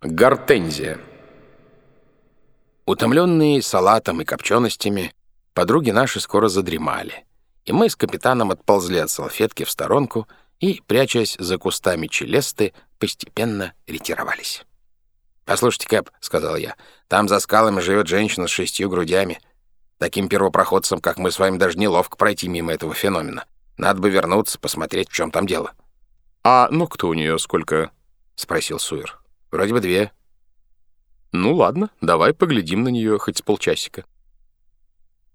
Гортензия. Утомленные салатом и копченостями, подруги наши скоро задремали, и мы с капитаном отползли от салфетки в сторонку и, прячась за кустами челесты, постепенно ретировались. «Послушайте, Кэп», — сказал я, — «там за скалами живет женщина с шестью грудями. Таким первопроходцам, как мы с вами, даже неловко пройти мимо этого феномена. Надо бы вернуться, посмотреть, в чем там дело». «А ну кто у нее сколько?» — спросил Суир. Вроде бы две. Ну ладно, давай поглядим на нее хоть с полчасика.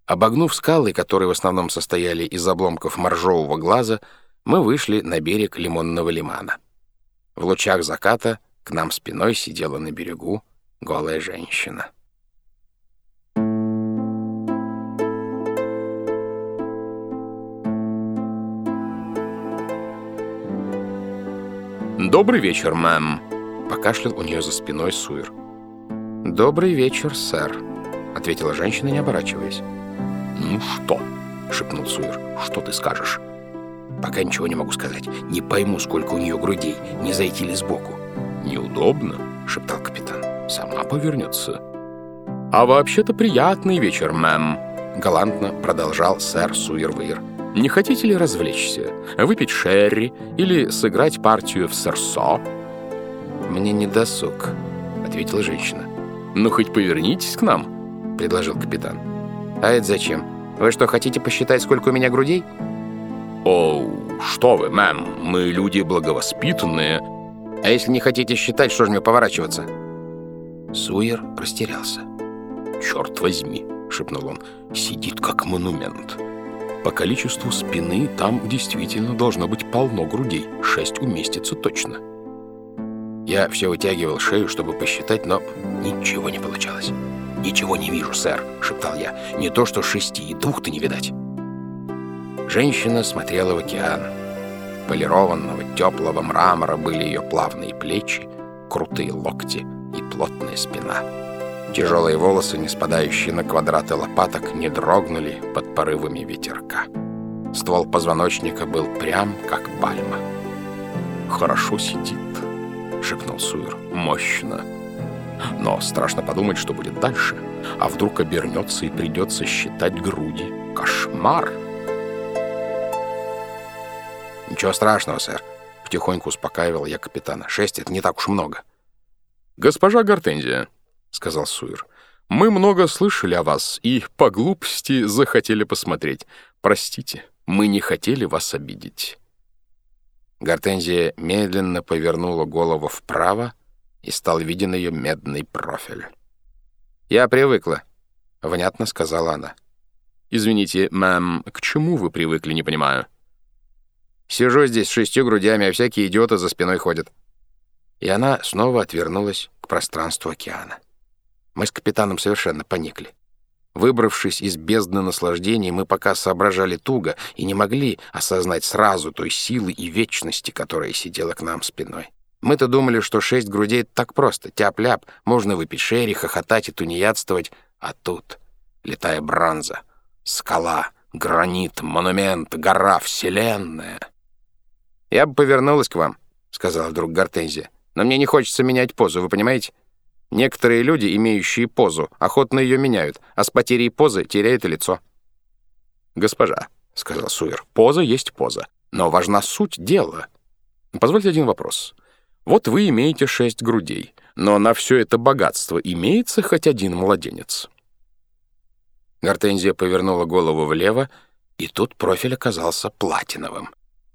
Обогнув скалы, которые в основном состояли из обломков моржового глаза, мы вышли на берег лимонного лимана. В лучах заката к нам спиной сидела на берегу голая женщина. «Добрый вечер, мэм», Покашлял у нее за спиной Суир. «Добрый вечер, сэр», — ответила женщина, не оборачиваясь. «Ну что?» — шепнул Суир. «Что ты скажешь?» «Пока ничего не могу сказать. Не пойму, сколько у нее грудей. Не зайти ли сбоку?» «Неудобно», — шептал капитан. «Сама повернется». «А вообще-то приятный вечер, мэм», — галантно продолжал сэр Суирвейр. «Не хотите ли развлечься? Выпить шерри или сыграть партию в серсо?» «Мне не досуг», — ответила женщина. «Ну, хоть повернитесь к нам», — предложил капитан. «А это зачем? Вы что, хотите посчитать, сколько у меня грудей?» «О, что вы, мэм, мы люди благовоспитанные». «А если не хотите считать, что же мне поворачиваться?» Суер растерялся. «Черт возьми», — шепнул он, — «сидит как монумент». По количеству спины там действительно должно быть полно грудей. Шесть уместится точно. Я все вытягивал шею, чтобы посчитать, но ничего не получалось. «Ничего не вижу, сэр», — шептал я. «Не то что шести, и двух-то не видать». Женщина смотрела в океан. Полированного, теплого мрамора были ее плавные плечи, крутые локти и плотная спина. Тяжелые волосы, не спадающие на квадраты лопаток, не дрогнули под порывами ветерка. Ствол позвоночника был прям, как пальма. «Хорошо сидит», — шепнул Суир. «Мощно. Но страшно подумать, что будет дальше. А вдруг обернется и придется считать груди. Кошмар!» «Ничего страшного, сэр», — потихоньку успокаивал я капитана. «Шесть — это не так уж много». «Госпожа Гортензия», — сказал Суир, — «мы много слышали о вас и по глупости захотели посмотреть. Простите, мы не хотели вас обидеть». Гортензия медленно повернула голову вправо, и стал виден ее медный профиль. «Я привыкла», — внятно сказала она. «Извините, мэм, к чему вы привыкли, не понимаю?» «Сижу здесь с шестью грудями, а всякие идиоты за спиной ходят». И она снова отвернулась к пространству океана. Мы с капитаном совершенно поникли. Выбравшись из бездны наслаждений, мы пока соображали туго и не могли осознать сразу той силы и вечности, которая сидела к нам спиной. Мы-то думали, что шесть грудей — так просто. Тяп-ляп, можно выпить шерри, хохотать и тунеядствовать. А тут, летая бронза, скала, гранит, монумент, гора, вселенная. «Я бы повернулась к вам», — сказала вдруг Гортензия. «Но мне не хочется менять позу, вы понимаете? Некоторые люди, имеющие позу, охотно ее меняют, а с потерей позы теряют и лицо. «Госпожа», — сказал Суир, — «поза есть поза, но важна суть дела. Позвольте один вопрос. Вот вы имеете шесть грудей, но на все это богатство имеется хоть один младенец?» Гортензия повернула голову влево, и тут профиль оказался платиновым.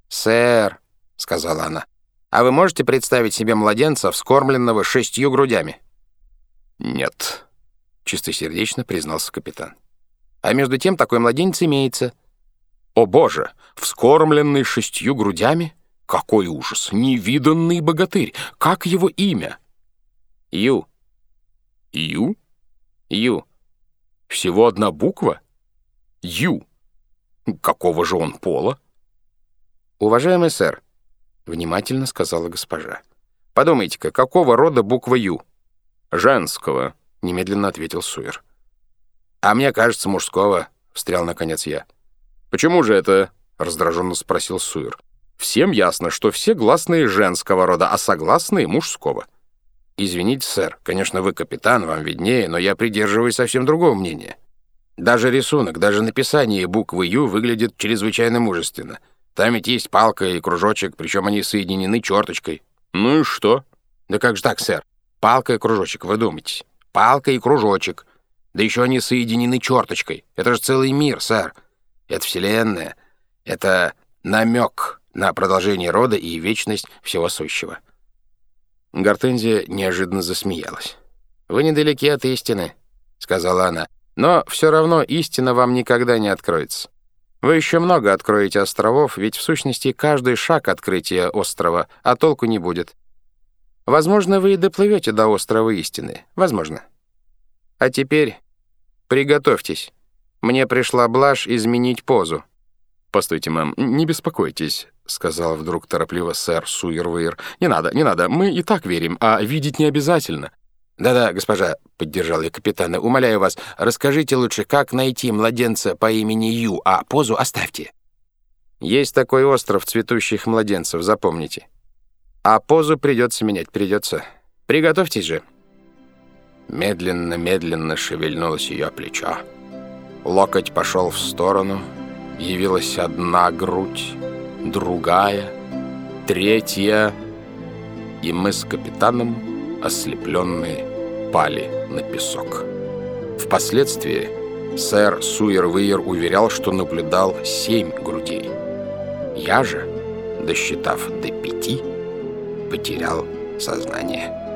«Сэр», — сказала она, — «а вы можете представить себе младенца, вскормленного шестью грудями?» «Нет», — чистосердечно признался капитан. «А между тем такой младенец имеется». «О боже! Вскормленный шестью грудями? Какой ужас! Невиданный богатырь! Как его имя?» «Ю». «Ю?» «Ю». «Всего одна буква?» «Ю». Какого же он пола?» «Уважаемый сэр», — внимательно сказала госпожа, — «подумайте-ка, какого рода буква «Ю»?» «Женского», — немедленно ответил Суэр. «А мне кажется, мужского», — встрял наконец я. «Почему же это?» — раздраженно спросил Суэр. «Всем ясно, что все гласные женского рода, а согласные — мужского». Извините, сэр, конечно, вы капитан, вам виднее, но я придерживаюсь совсем другого мнения. Даже рисунок, даже написание буквы «Ю» выглядит чрезвычайно мужественно. Там ведь есть палка и кружочек, причем они соединены черточкой. Ну и что? Да как же так, сэр? Палка и кружочек, вы думаете? Палка и кружочек. Да еще они соединены черточкой. Это же целый мир, сэр. Это вселенная. Это намек на продолжение рода и вечность всего сущего. Гортензия неожиданно засмеялась. «Вы недалеки от истины», — сказала она. «Но все равно истина вам никогда не откроется. Вы еще много откроете островов, ведь в сущности каждый шаг открытия острова, а толку не будет. Возможно, вы и доплывете до острова истины. Возможно. А теперь приготовьтесь. Мне пришла блажь изменить позу. «Постойте, мэм, не беспокойтесь», — сказал вдруг торопливо сэр Суирвейр. «Не надо, не надо, мы и так верим, а видеть не обязательно». «Да-да, госпожа», — поддержал я капитана, — «умоляю вас, расскажите лучше, как найти младенца по имени Ю, а позу оставьте». «Есть такой остров цветущих младенцев, запомните. А позу придется менять, придется. Приготовьтесь же». Медленно-медленно шевельнулось ее плечо. Локоть пошел в сторону, явилась одна грудь, другая, третья, и мы с капитаном, ослепленные, пали на песок. Впоследствии сэр Суервейер уверял, что наблюдал семь грудей. Я же, досчитав до пяти, потерял сознание.